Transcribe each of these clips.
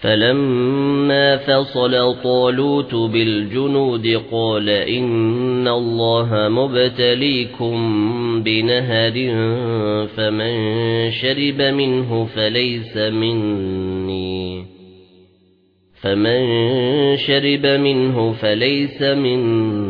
فَلَمَّا فَصَلَ طَالُوتُ بِالْجُنُودِ قَالَ إِنَّ اللَّهَ مُبْتَلِيكُم بِنَهَرٍ فَمَن شَرِبَ مِنْهُ فَلَيْسَ مِنِّي. فَمَن شَرِبَ مِنْهُ فَلَيْسَ مِنِّي.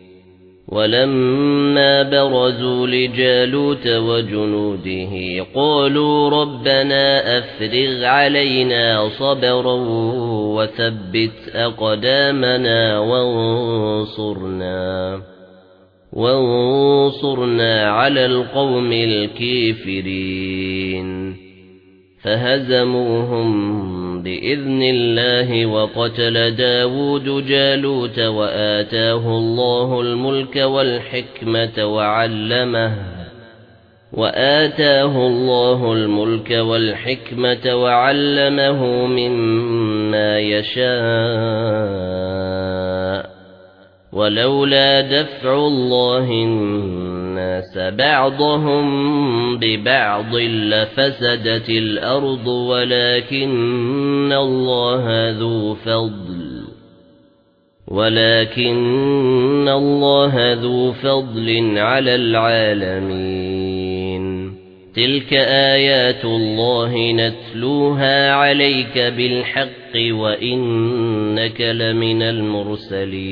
وَلَمَّا بَرَزُوا لِجَالُوتَ وَجُنُودِهِ قَالُوا رَبَّنَا أَفْرِغْ عَلَيْنَا صَبْرًا وَثَبِّتْ أَقْدَامَنَا وَانصُرْنَا وَانصُرْنَا عَلَى الْقَوْمِ الْكَافِرِينَ فَهَزَمُوهُم بِإِذْنِ اللَّهِ وَقَتَلَ دَاوُودُ جَالُوتَ وَآتَاهُ اللَّهُ الْمُلْكَ وَالْحِكْمَةَ وَعَلَّمَهُ وَآتَاهُ اللَّهُ الْمُلْكَ وَالْحِكْمَةَ وَعَلَّمَهُ مِمَّا يَشَاءُ وَلَوْلَا دَفْعُ اللَّهِ النَّاسَ بَعْضَهُم بِبَعْضٍ لَّفَسَدَتِ الْأَرْضُ وَلَكِنَّ اللَّهَ ذُو فَضْلٍ وَلَكِنَّ اللَّهَ ذُو فَضْلٍ عَلَى الْعَالَمِينَ تِلْكَ آيَاتُ اللَّهِ نَتْلُوهَا عَلَيْكَ بِالْحَقِّ وَإِنَّكَ لَمِنَ الْمُرْسَلِينَ